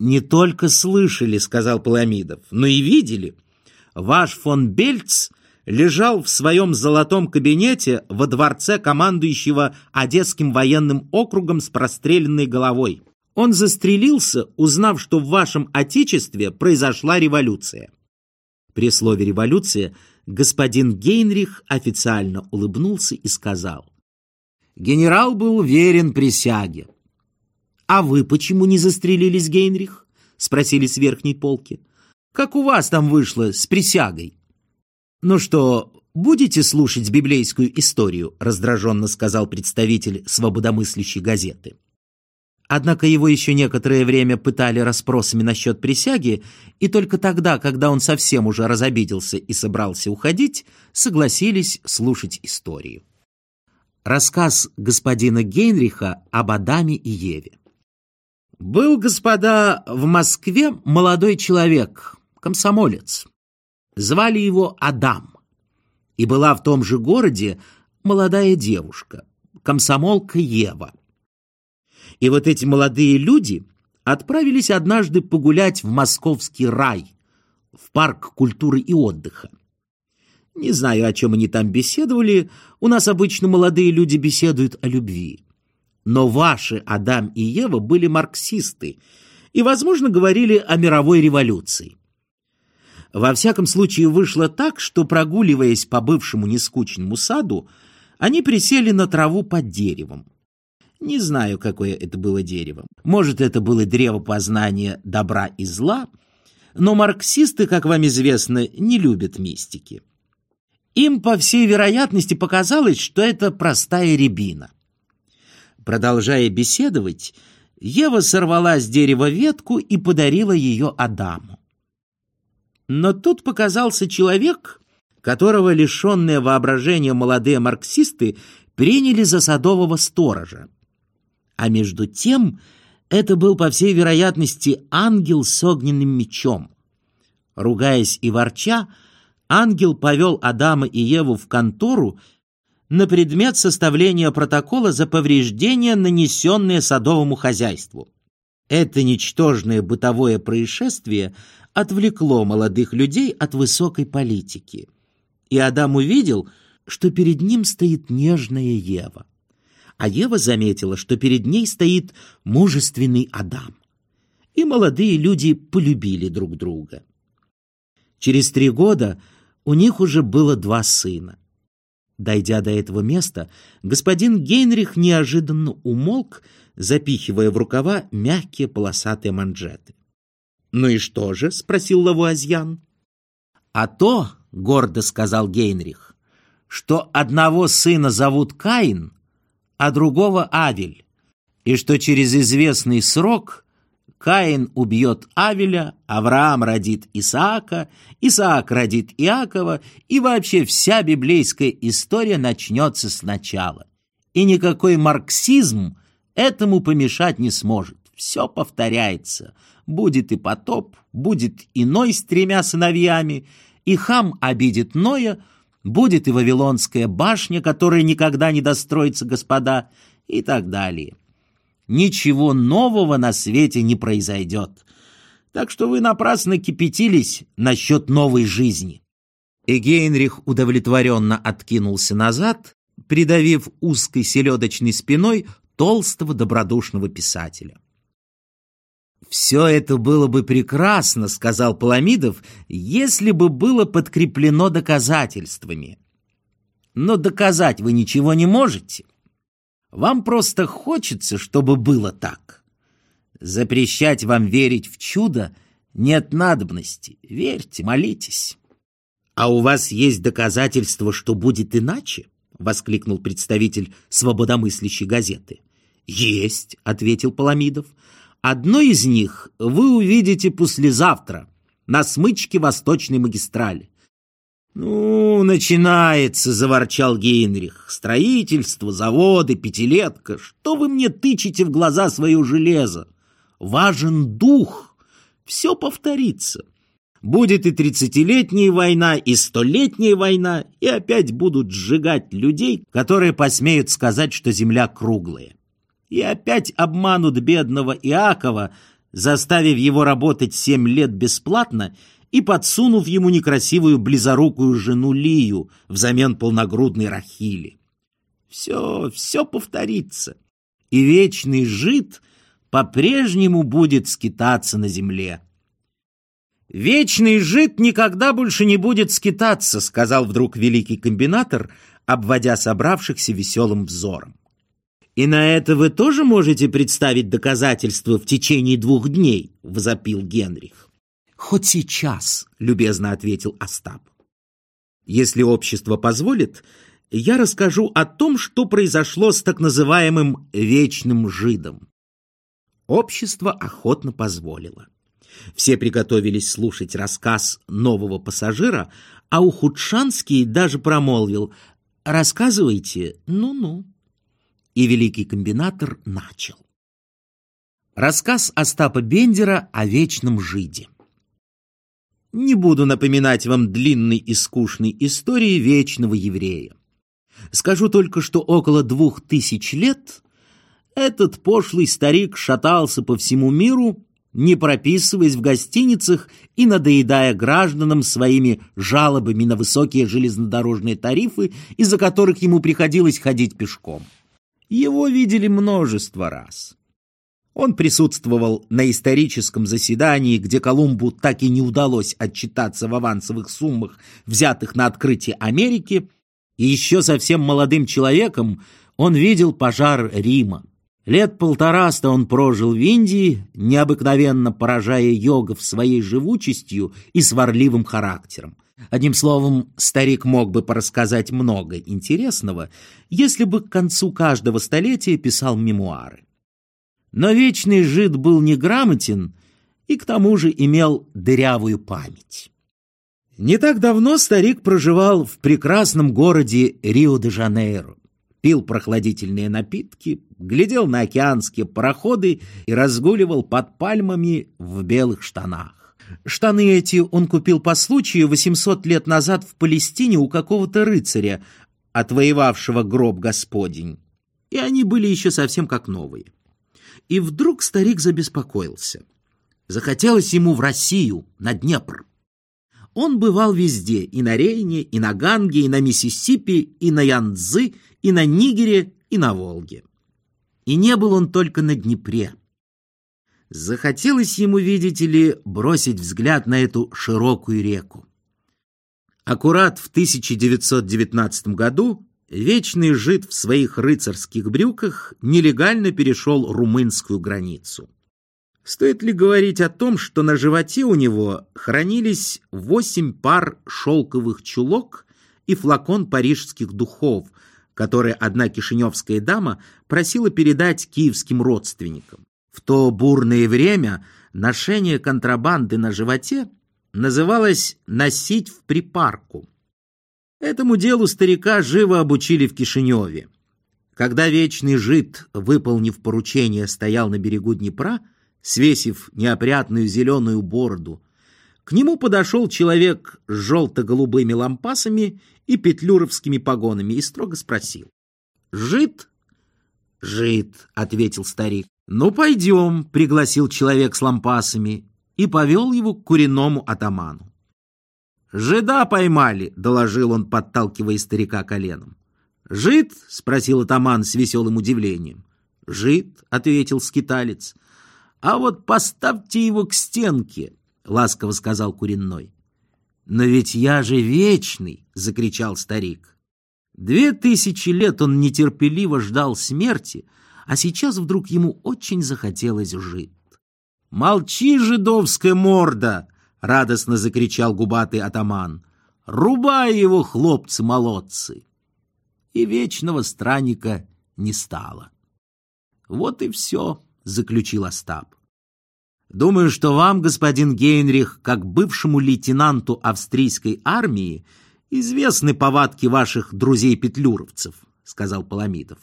«Не только слышали, — сказал Паламидов, — но и видели. Ваш фон Бельц лежал в своем золотом кабинете во дворце командующего Одесским военным округом с простреленной головой. Он застрелился, узнав, что в вашем Отечестве произошла революция. При слове «революция» господин Гейнрих официально улыбнулся и сказал, «Генерал был верен присяге». «А вы почему не застрелились, Гейнрих?» — спросили с верхней полки. «Как у вас там вышло с присягой?» «Ну что, будете слушать библейскую историю?» — раздраженно сказал представитель свободомыслящей газеты. Однако его еще некоторое время пытали расспросами насчет присяги, и только тогда, когда он совсем уже разобиделся и собрался уходить, согласились слушать историю. Рассказ господина Гейнриха об Адаме и Еве. Был, господа, в Москве молодой человек, комсомолец. Звали его Адам. И была в том же городе молодая девушка, комсомолка Ева. И вот эти молодые люди отправились однажды погулять в московский рай, в парк культуры и отдыха. Не знаю, о чем они там беседовали, у нас обычно молодые люди беседуют о любви. Но ваши Адам и Ева были марксисты и, возможно, говорили о мировой революции. Во всяком случае, вышло так, что, прогуливаясь по бывшему нескучному саду, они присели на траву под деревом. Не знаю, какое это было дерево. Может, это было древо познания добра и зла, но марксисты, как вам известно, не любят мистики. Им, по всей вероятности, показалось, что это простая рябина. Продолжая беседовать, Ева сорвала с дерева ветку и подарила ее Адаму. Но тут показался человек, которого лишенные воображения молодые марксисты приняли за садового сторожа. А между тем это был, по всей вероятности, ангел с огненным мечом. Ругаясь и ворча, ангел повел Адама и Еву в контору на предмет составления протокола за повреждения, нанесенные садовому хозяйству. Это ничтожное бытовое происшествие – отвлекло молодых людей от высокой политики. И Адам увидел, что перед ним стоит нежная Ева. А Ева заметила, что перед ней стоит мужественный Адам. И молодые люди полюбили друг друга. Через три года у них уже было два сына. Дойдя до этого места, господин Гейнрих неожиданно умолк, запихивая в рукава мягкие полосатые манжеты. «Ну и что же?» — спросил Лавуазьян. «А то, — гордо сказал Гейнрих, — что одного сына зовут Каин, а другого Авель, и что через известный срок Каин убьет Авеля, Авраам родит Исаака, Исаак родит Иакова, и вообще вся библейская история начнется сначала. И никакой марксизм этому помешать не сможет. Все повторяется — Будет и потоп, будет и Ной с тремя сыновьями, и хам обидит Ноя, будет и Вавилонская башня, которая никогда не достроится, господа, и так далее. Ничего нового на свете не произойдет. Так что вы напрасно кипятились насчет новой жизни. И Гейнрих удовлетворенно откинулся назад, придавив узкой селедочной спиной толстого добродушного писателя. «Все это было бы прекрасно», — сказал Паламидов, «если бы было подкреплено доказательствами. Но доказать вы ничего не можете. Вам просто хочется, чтобы было так. Запрещать вам верить в чудо нет надобности. Верьте, молитесь». «А у вас есть доказательства, что будет иначе?» — воскликнул представитель свободомыслящей газеты. «Есть», — ответил Паламидов. Одно из них вы увидите послезавтра на смычке Восточной магистрали. «Ну, начинается», — заворчал Гейнрих. «Строительство, заводы, пятилетка. Что вы мне тычете в глаза свое железо? Важен дух. Все повторится. Будет и тридцатилетняя война, и столетняя война, и опять будут сжигать людей, которые посмеют сказать, что земля круглая и опять обманут бедного Иакова, заставив его работать семь лет бесплатно и подсунув ему некрасивую близорукую жену Лию взамен полногрудной Рахили. Все, все повторится, и вечный жид по-прежнему будет скитаться на земле. «Вечный жид никогда больше не будет скитаться», — сказал вдруг великий комбинатор, обводя собравшихся веселым взором. «И на это вы тоже можете представить доказательства в течение двух дней?» — возопил Генрих. «Хоть сейчас», — любезно ответил Остап. «Если общество позволит, я расскажу о том, что произошло с так называемым «вечным жидом». Общество охотно позволило. Все приготовились слушать рассказ нового пассажира, а Ухудшанский даже промолвил «Рассказывайте, ну-ну». И великий комбинатор начал. Рассказ Остапа Бендера о вечном жиде. Не буду напоминать вам длинной и скучной истории вечного еврея. Скажу только, что около двух тысяч лет этот пошлый старик шатался по всему миру, не прописываясь в гостиницах и надоедая гражданам своими жалобами на высокие железнодорожные тарифы, из-за которых ему приходилось ходить пешком. Его видели множество раз. Он присутствовал на историческом заседании, где Колумбу так и не удалось отчитаться в авансовых суммах, взятых на открытие Америки, и еще совсем молодым человеком он видел пожар Рима. Лет полтораста он прожил в Индии, необыкновенно поражая йогов своей живучестью и сварливым характером. Одним словом, старик мог бы порассказать много интересного, если бы к концу каждого столетия писал мемуары. Но вечный жид был неграмотен и к тому же имел дырявую память. Не так давно старик проживал в прекрасном городе Рио-де-Жанейро пил прохладительные напитки, глядел на океанские пароходы и разгуливал под пальмами в белых штанах. Штаны эти он купил по случаю 800 лет назад в Палестине у какого-то рыцаря, отвоевавшего гроб Господень. И они были еще совсем как новые. И вдруг старик забеспокоился. Захотелось ему в Россию, на Днепр. Он бывал везде, и на Рейне, и на Ганге, и на Миссисипи, и на Янцзы, и на Нигере, и на Волге. И не был он только на Днепре. Захотелось ему, видите ли, бросить взгляд на эту широкую реку. Аккурат в 1919 году вечный жид в своих рыцарских брюках нелегально перешел румынскую границу. Стоит ли говорить о том, что на животе у него хранились восемь пар шелковых чулок и флакон парижских духов, которые одна кишиневская дама просила передать киевским родственникам. В то бурное время ношение контрабанды на животе называлось «носить в припарку». Этому делу старика живо обучили в Кишиневе. Когда вечный жид, выполнив поручение, стоял на берегу Днепра, свесив неопрятную зеленую бороду, к нему подошел человек с желто-голубыми лампасами и петлюровскими погонами и строго спросил. «Жид?» «Жид», — ответил старик. «Ну, пойдем», — пригласил человек с лампасами и повел его к куреному атаману. «Жида поймали», — доложил он, подталкивая старика коленом. «Жид?» — спросил атаман с веселым удивлением. «Жид», — ответил скиталец. «А вот поставьте его к стенке», — ласково сказал Куренной. «Но ведь я же вечный!» — закричал старик. Две тысячи лет он нетерпеливо ждал смерти, а сейчас вдруг ему очень захотелось жить. «Молчи, жидовская морда!» — радостно закричал губатый атаман. «Рубай его, хлопцы-молодцы!» И вечного странника не стало. «Вот и все», — заключил Остап. Думаю, что вам, господин Гейнрих, как бывшему лейтенанту австрийской армии, известны повадки ваших друзей-петлюровцев, сказал Паламидов.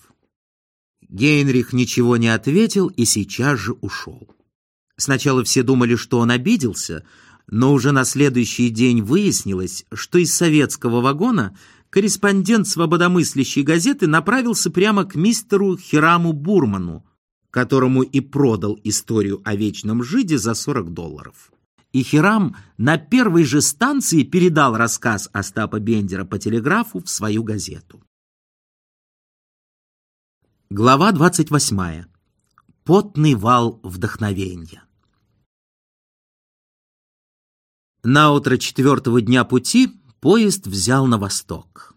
Гейнрих ничего не ответил и сейчас же ушел. Сначала все думали, что он обиделся, но уже на следующий день выяснилось, что из советского вагона корреспондент свободомыслящей газеты направился прямо к мистеру Хираму Бурману, которому и продал историю о вечном жиде за 40 долларов. И Хирам на первой же станции передал рассказ Остапа Бендера по телеграфу в свою газету. Глава 28. Потный вал вдохновения. На утро четвертого дня пути поезд взял на восток.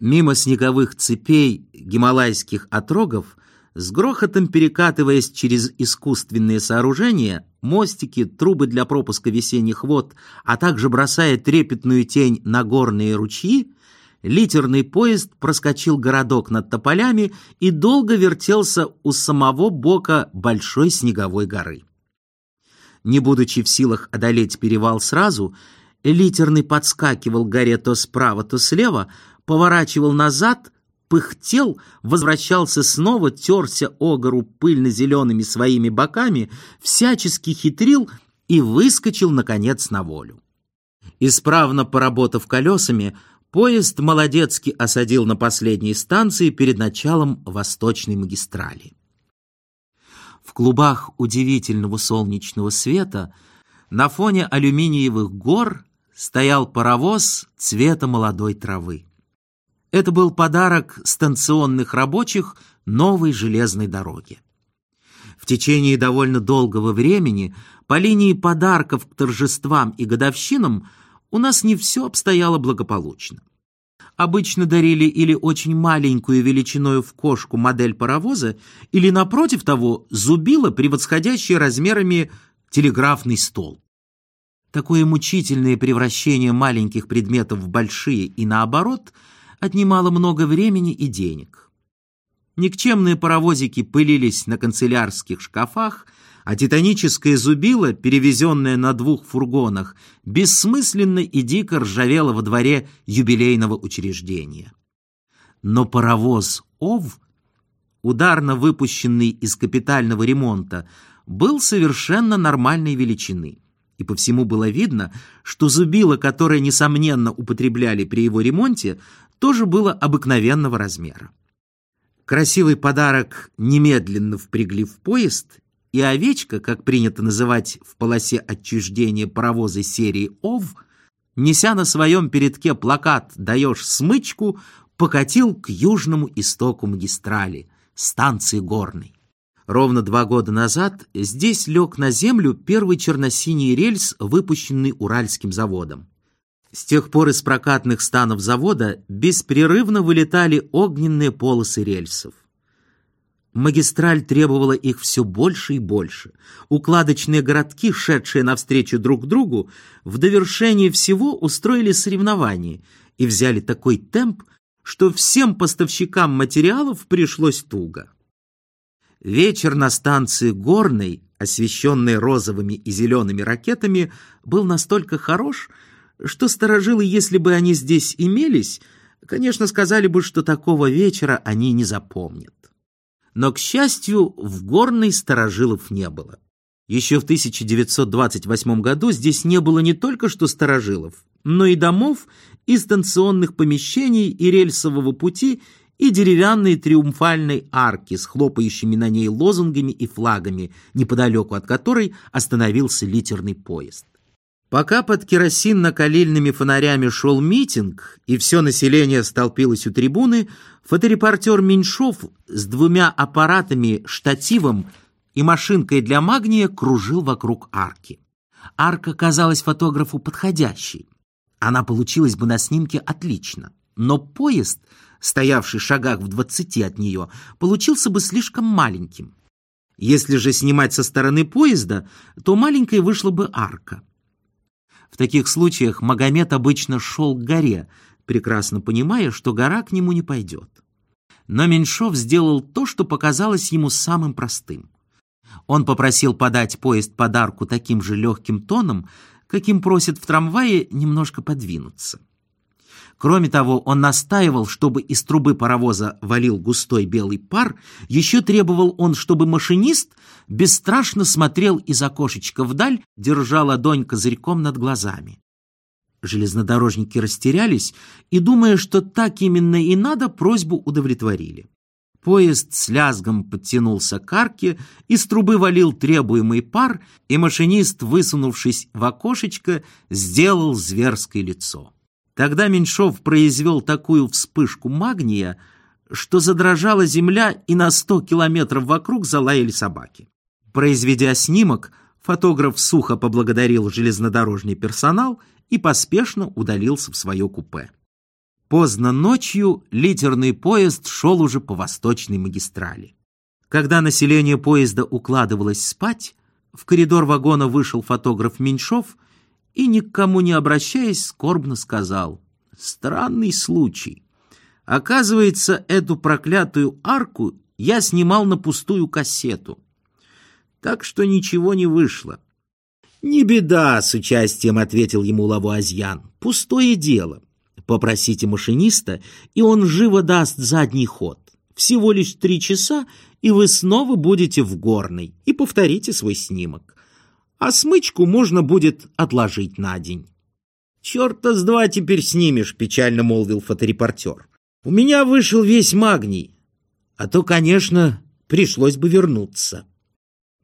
Мимо снеговых цепей гималайских отрогов, с грохотом перекатываясь через искусственные сооружения, мостики, трубы для пропуска весенних вод, а также бросая трепетную тень на горные ручьи, литерный поезд проскочил городок над тополями и долго вертелся у самого бока большой снеговой горы. Не будучи в силах одолеть перевал сразу, литерный подскакивал горе то справа, то слева, поворачивал назад, пыхтел, возвращался снова, терся о гору пыльно-зелеными своими боками, всячески хитрил и выскочил, наконец, на волю. Исправно поработав колесами, поезд молодецки осадил на последней станции перед началом Восточной магистрали. В клубах удивительного солнечного света на фоне алюминиевых гор стоял паровоз цвета молодой травы. Это был подарок станционных рабочих новой железной дороги. В течение довольно долгого времени по линии подарков к торжествам и годовщинам у нас не все обстояло благополучно. Обычно дарили или очень маленькую величиною в кошку модель паровоза, или, напротив того, зубило, превосходящее размерами телеграфный стол. Такое мучительное превращение маленьких предметов в большие и наоборот отнимало много времени и денег. Никчемные паровозики пылились на канцелярских шкафах, а титаническое зубило, перевезенное на двух фургонах, бессмысленно и дико ржавело во дворе юбилейного учреждения. Но паровоз «Ов», ударно выпущенный из капитального ремонта, был совершенно нормальной величины. И по всему было видно, что зубило, которое, несомненно, употребляли при его ремонте, тоже было обыкновенного размера. Красивый подарок немедленно впрягли в поезд и овечка, как принято называть в полосе отчуждения паровоза серии ОВ, неся на своем передке плакат «Даешь смычку», покатил к южному истоку магистрали, станции Горной. Ровно два года назад здесь лег на землю первый черно-синий рельс, выпущенный Уральским заводом. С тех пор из прокатных станов завода беспрерывно вылетали огненные полосы рельсов. Магистраль требовала их все больше и больше. Укладочные городки, шедшие навстречу друг другу, в довершение всего устроили соревнования и взяли такой темп, что всем поставщикам материалов пришлось туго. Вечер на станции Горной, освещенный розовыми и зелеными ракетами, был настолько хорош, что сторожилы, если бы они здесь имелись, конечно, сказали бы, что такого вечера они не запомнят. Но, к счастью, в Горной сторожилов не было. Еще в 1928 году здесь не было не только что сторожилов, но и домов, и станционных помещений, и рельсового пути, и деревянной триумфальной арки с хлопающими на ней лозунгами и флагами, неподалеку от которой остановился литерный поезд. Пока под керосинно-калильными фонарями шел митинг, и все население столпилось у трибуны, фоторепортер Меньшов с двумя аппаратами, штативом и машинкой для магния кружил вокруг арки. Арка казалась фотографу подходящей. Она получилась бы на снимке отлично. Но поезд, стоявший в шагах в двадцати от нее, получился бы слишком маленьким. Если же снимать со стороны поезда, то маленькой вышла бы арка. В таких случаях Магомед обычно шел к горе, прекрасно понимая, что гора к нему не пойдет. Но Меньшов сделал то, что показалось ему самым простым. Он попросил подать поезд подарку таким же легким тоном, каким просит в трамвае немножко подвинуться. Кроме того, он настаивал, чтобы из трубы паровоза валил густой белый пар, еще требовал он, чтобы машинист бесстрашно смотрел из окошечка вдаль, держа ладонь козырьком над глазами. Железнодорожники растерялись и, думая, что так именно и надо, просьбу удовлетворили. Поезд с лязгом подтянулся к арке, из трубы валил требуемый пар, и машинист, высунувшись в окошечко, сделал зверское лицо. Тогда Меньшов произвел такую вспышку магния, что задрожала земля, и на сто километров вокруг залаяли собаки. Произведя снимок, фотограф сухо поблагодарил железнодорожный персонал и поспешно удалился в свое купе. Поздно ночью литерный поезд шел уже по восточной магистрали. Когда население поезда укладывалось спать, в коридор вагона вышел фотограф Меньшов и, никому не обращаясь, скорбно сказал «Странный случай. Оказывается, эту проклятую арку я снимал на пустую кассету. Так что ничего не вышло». «Не беда», — с участием ответил ему Лавуазьян. «Пустое дело. Попросите машиниста, и он живо даст задний ход. Всего лишь три часа, и вы снова будете в горной, и повторите свой снимок. А смычку можно будет отложить на день. «Черта с два теперь снимешь», — печально молвил фоторепортер. «У меня вышел весь магний, а то, конечно, пришлось бы вернуться».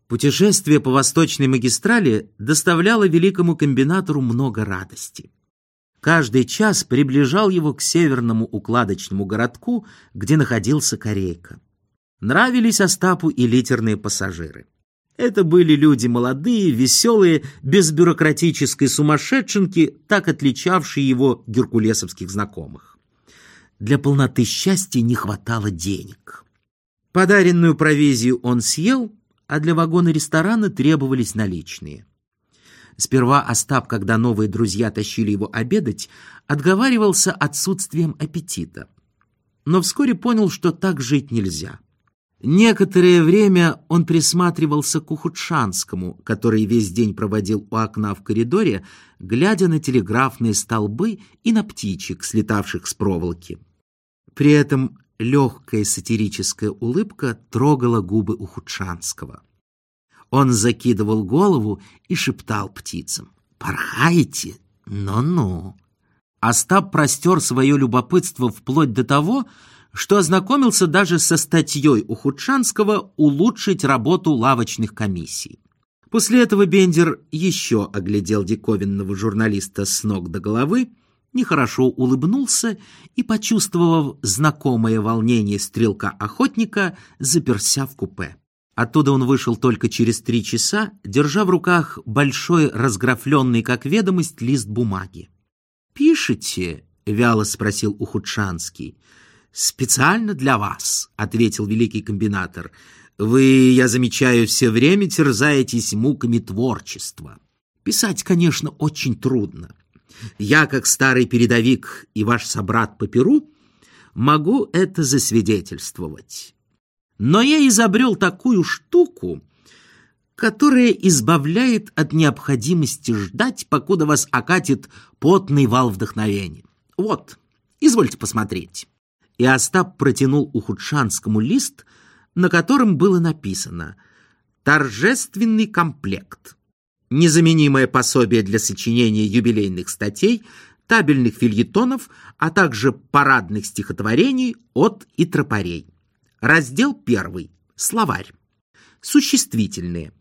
Путешествие по восточной магистрали доставляло великому комбинатору много радости. Каждый час приближал его к северному укладочному городку, где находился Корейка. Нравились Остапу и литерные пассажиры. Это были люди молодые, веселые, без бюрократической сумасшедшенки, так отличавшие его геркулесовских знакомых. Для полноты счастья не хватало денег. Подаренную провизию он съел, а для вагона ресторана требовались наличные. Сперва Остап, когда новые друзья тащили его обедать, отговаривался отсутствием аппетита. Но вскоре понял, что так жить нельзя. Некоторое время он присматривался к Ухудшанскому, который весь день проводил у окна в коридоре, глядя на телеграфные столбы и на птичек, слетавших с проволоки. При этом легкая сатирическая улыбка трогала губы Ухудшанского. Он закидывал голову и шептал птицам. «Порхайте! Ну-ну!» Остап простер свое любопытство вплоть до того, что ознакомился даже со статьей у «Улучшить работу лавочных комиссий». После этого Бендер еще оглядел диковинного журналиста с ног до головы, нехорошо улыбнулся и, почувствовав знакомое волнение стрелка-охотника, заперся в купе. Оттуда он вышел только через три часа, держа в руках большой разграфленный, как ведомость, лист бумаги. «Пишете?» — вяло спросил Ухудшанский. «Специально для вас», — ответил великий комбинатор. «Вы, я замечаю, все время терзаетесь муками творчества. Писать, конечно, очень трудно. Я, как старый передовик и ваш собрат по Перу, могу это засвидетельствовать». Но я изобрел такую штуку, которая избавляет от необходимости ждать, покуда вас окатит потный вал вдохновения. Вот, извольте посмотреть. И Остап протянул Ухудшанскому лист, на котором было написано «Торжественный комплект». Незаменимое пособие для сочинения юбилейных статей, табельных фильетонов, а также парадных стихотворений от и тропарей. Раздел первый. Словарь. Существительные.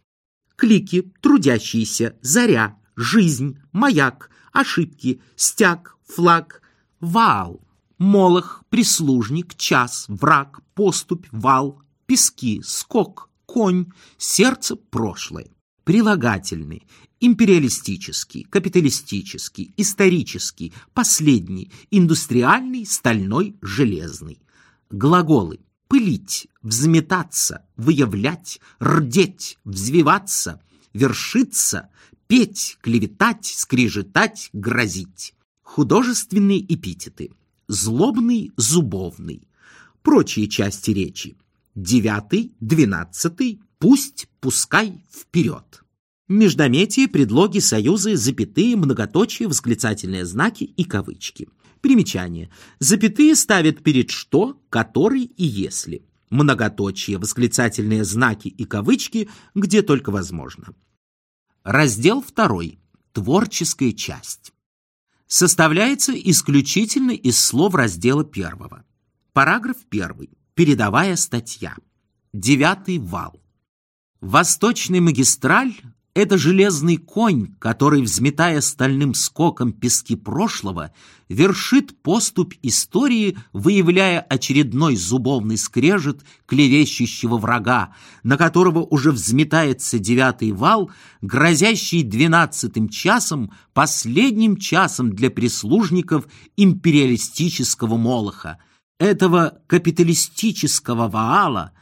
Клики, трудящиеся, заря, жизнь, маяк, ошибки, стяг, флаг, вал, молох, прислужник, час, враг, поступь, вал, пески, скок, конь, сердце, прошлое. Прилагательные. Империалистический, капиталистический, исторический, последний, индустриальный, стальной, железный. Глаголы пылить, взметаться, выявлять, рдеть, взвиваться, вершиться, петь, клеветать, скрежетать, грозить. Художественные эпитеты. Злобный, зубовный. Прочие части речи. Девятый, двенадцатый, пусть, пускай, вперед. Междометие, предлоги, союзы, запятые, многоточие, восклицательные знаки и кавычки. Примечание. Запятые ставят перед «что», «который» и «если». Многоточие, восклицательные знаки и кавычки, где только возможно. Раздел 2. Творческая часть. Составляется исключительно из слов раздела 1. Параграф 1. Передовая статья. Девятый вал. Восточный магистраль — это железный конь, который, взметая стальным скоком пески прошлого, вершит поступь истории, выявляя очередной зубовный скрежет клевещущего врага, на которого уже взметается девятый вал, грозящий двенадцатым часом, последним часом для прислужников империалистического молоха, этого капиталистического ваала,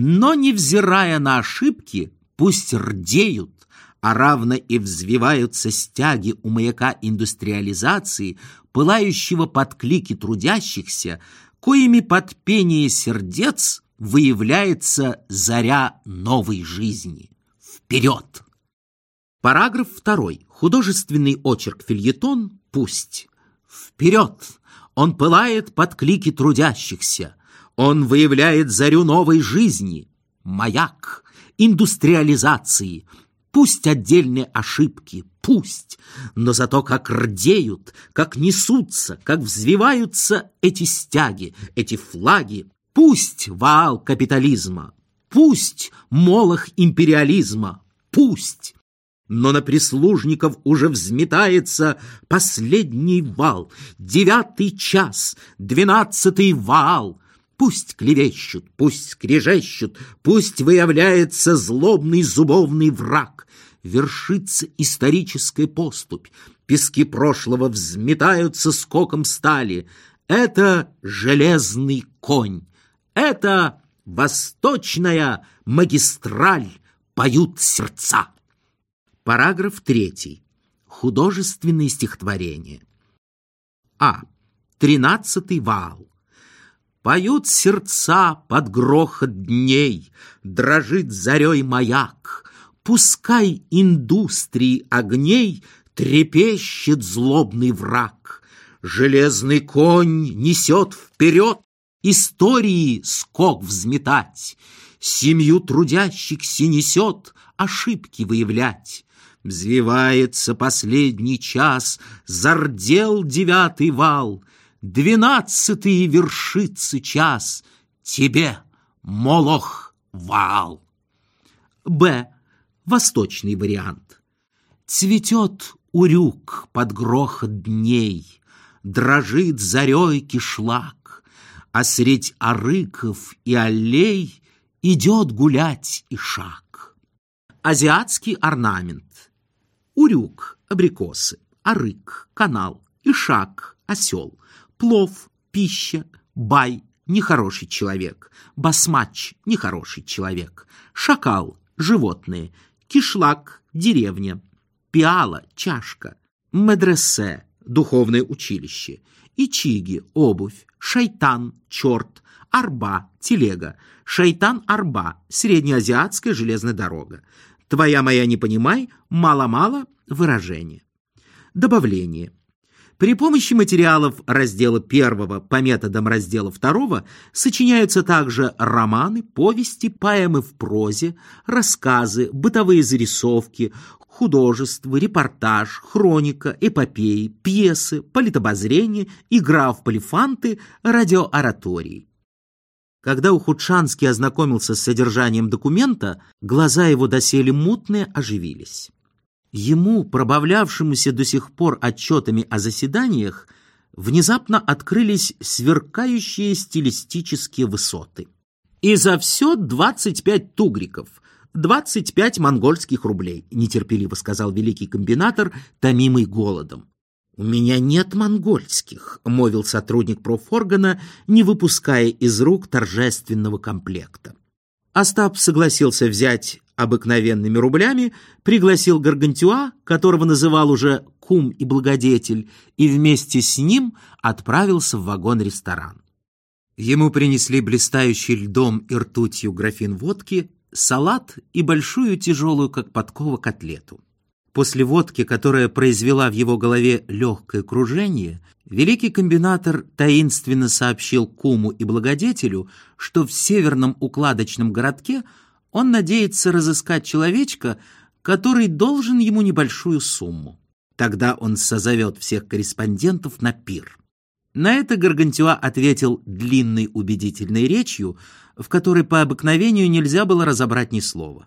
но, невзирая на ошибки, пусть рдеют, а равно и взвиваются стяги у маяка индустриализации, пылающего под клики трудящихся, коими под пение сердец выявляется заря новой жизни. Вперед! Параграф второй. Художественный очерк фильетон «Пусть». Вперед! Он пылает под клики трудящихся. Он выявляет зарю новой жизни. Маяк, индустриализации. Пусть отдельные ошибки, пусть, но зато как рдеют, как несутся, как взвиваются эти стяги, эти флаги. Пусть вал капитализма, пусть молох империализма, пусть но на прислужников уже взметается последний вал, девятый час, двенадцатый вал. Пусть клевещут, пусть скрежещут, пусть выявляется злобный зубовный враг. Вершится историческая поступь, пески прошлого взметаются скоком стали. Это железный конь, это восточная магистраль, поют сердца. Параграф 3. Художественные стихотворения. А. Тринадцатый вал. Поют сердца под грохот дней, Дрожит зарей маяк. Пускай индустрии огней Трепещет злобный враг. Железный конь несет вперед Истории скок взметать, Семью трудящихся несет Ошибки выявлять. Взвивается последний час, Зардел девятый вал, Двенадцатый вершится час, Тебе, Молох, вал. Б. Восточный вариант. Цветет урюк под грохот дней, Дрожит зарей кишлак, А средь арыков и аллей Идет гулять и шаг. Азиатский орнамент урюк, абрикосы, арык, канал, ишак, осел, плов, пища, бай, нехороший человек, басмач, нехороший человек, шакал, животные, кишлак, деревня, пиала, чашка, медресе, духовное училище, ичиги, обувь, шайтан, черт, арба, телега, шайтан-арба, среднеазиатская железная дорога, Твоя моя не понимай, мало-мало выражение. Добавление. При помощи материалов раздела первого по методам раздела второго сочиняются также романы, повести, поэмы в прозе, рассказы, бытовые зарисовки, художество, репортаж, хроника, эпопеи, пьесы, политобозрение, игра в полифанты, радиооратории. Когда Ухудшанский ознакомился с содержанием документа, глаза его доселе мутные оживились. Ему, пробавлявшемуся до сих пор отчетами о заседаниях, внезапно открылись сверкающие стилистические высоты. И за все 25 тугриков, 25 монгольских рублей, нетерпеливо сказал великий комбинатор, томимый голодом. «У меня нет монгольских», — мовил сотрудник профоргана, не выпуская из рук торжественного комплекта. Остап согласился взять обыкновенными рублями, пригласил Гаргантюа, которого называл уже кум и благодетель, и вместе с ним отправился в вагон-ресторан. Ему принесли блистающий льдом и ртутью графин водки, салат и большую тяжелую, как подкова, котлету. После водки, которая произвела в его голове легкое кружение, великий комбинатор таинственно сообщил куму и благодетелю, что в северном укладочном городке он надеется разыскать человечка, который должен ему небольшую сумму. Тогда он созовет всех корреспондентов на пир. На это Гаргантюа ответил длинной убедительной речью, в которой по обыкновению нельзя было разобрать ни слова.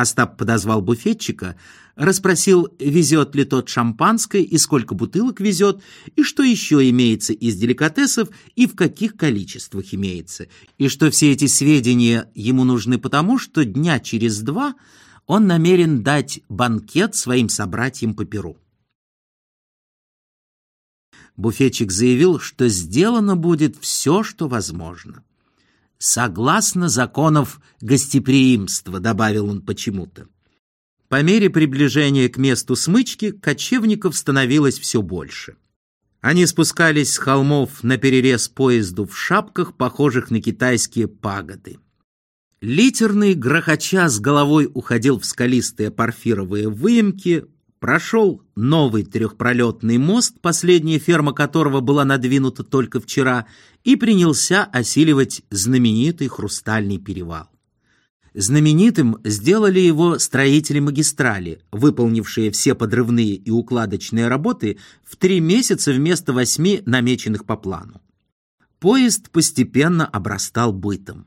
Остап подозвал буфетчика, расспросил, везет ли тот шампанское и сколько бутылок везет, и что еще имеется из деликатесов и в каких количествах имеется, и что все эти сведения ему нужны потому, что дня через два он намерен дать банкет своим собратьям по Перу. Буфетчик заявил, что сделано будет все, что возможно. «Согласно законов гостеприимства», — добавил он почему-то. По мере приближения к месту смычки кочевников становилось все больше. Они спускались с холмов на перерез поезду в шапках, похожих на китайские пагоды. Литерный грохоча с головой уходил в скалистые порфировые выемки, прошел новый трехпролетный мост, последняя ферма которого была надвинута только вчера, и принялся осиливать знаменитый Хрустальный перевал. Знаменитым сделали его строители магистрали, выполнившие все подрывные и укладочные работы в три месяца вместо восьми намеченных по плану. Поезд постепенно обрастал бытом.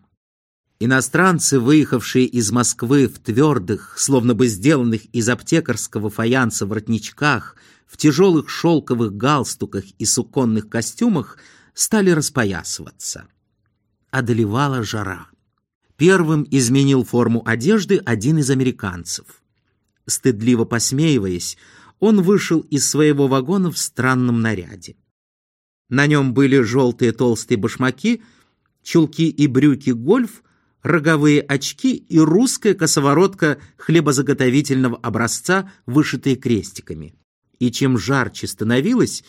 Иностранцы, выехавшие из Москвы в твердых, словно бы сделанных из аптекарского фаянса воротничках, в тяжелых шелковых галстуках и суконных костюмах, стали распоясываться. Одолевала жара. Первым изменил форму одежды один из американцев. Стыдливо посмеиваясь, он вышел из своего вагона в странном наряде. На нем были желтые толстые башмаки, чулки и брюки гольф — роговые очки и русская косоворотка хлебозаготовительного образца, вышитые крестиками. И чем жарче становилось,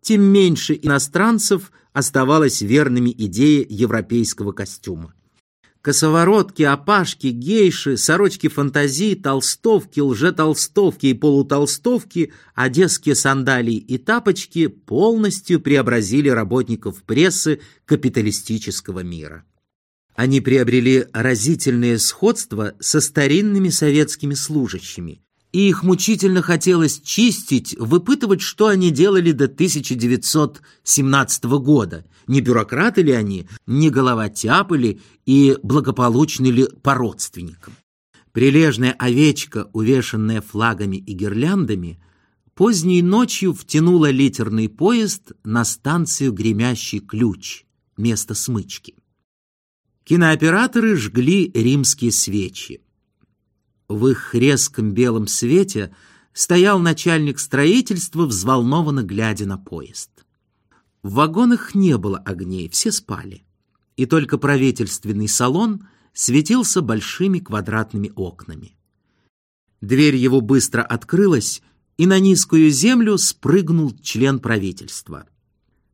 тем меньше иностранцев оставалось верными идее европейского костюма. Косоворотки, опашки, гейши, сорочки фантазии, толстовки, лжетолстовки и полутолстовки, одесские сандалии и тапочки полностью преобразили работников прессы капиталистического мира. Они приобрели разительное сходство со старинными советскими служащими, и их мучительно хотелось чистить, выпытывать, что они делали до 1917 года, не бюрократы ли они, не головотяпы ли и благополучны ли по родственникам. Прилежная овечка, увешанная флагами и гирляндами, поздней ночью втянула литерный поезд на станцию «Гремящий ключ», место смычки. Кинооператоры жгли римские свечи. В их резком белом свете стоял начальник строительства, взволнованно глядя на поезд. В вагонах не было огней, все спали. И только правительственный салон светился большими квадратными окнами. Дверь его быстро открылась, и на низкую землю спрыгнул член правительства.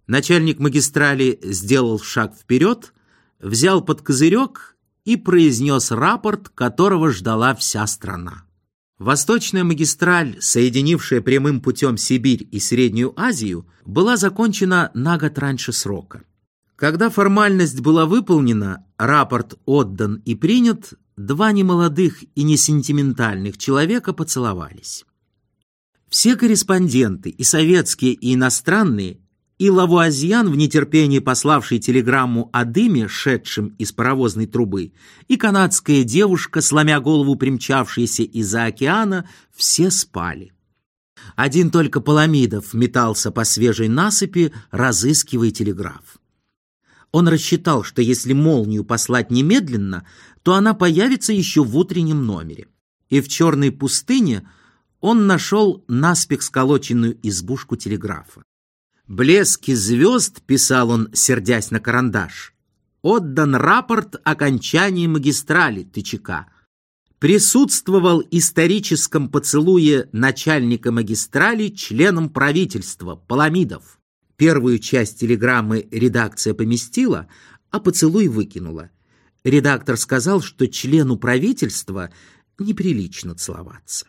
Начальник магистрали сделал шаг вперед, взял под козырек и произнес рапорт, которого ждала вся страна. Восточная магистраль, соединившая прямым путем Сибирь и Среднюю Азию, была закончена на год раньше срока. Когда формальность была выполнена, рапорт отдан и принят, два немолодых и несентиментальных человека поцеловались. Все корреспонденты, и советские, и иностранные, и Лавуазьян, в нетерпении пославший телеграмму о дыме, шедшем из паровозной трубы, и канадская девушка, сломя голову примчавшаяся из-за океана, все спали. Один только Паламидов метался по свежей насыпи, разыскивая телеграф. Он рассчитал, что если молнию послать немедленно, то она появится еще в утреннем номере. И в черной пустыне он нашел наспех сколоченную избушку телеграфа. «Блески звезд», — писал он, сердясь на карандаш, «отдан рапорт окончании магистрали ТЧК. Присутствовал историческом поцелуе начальника магистрали членом правительства Паламидов. Первую часть телеграммы редакция поместила, а поцелуй выкинула. Редактор сказал, что члену правительства неприлично целоваться.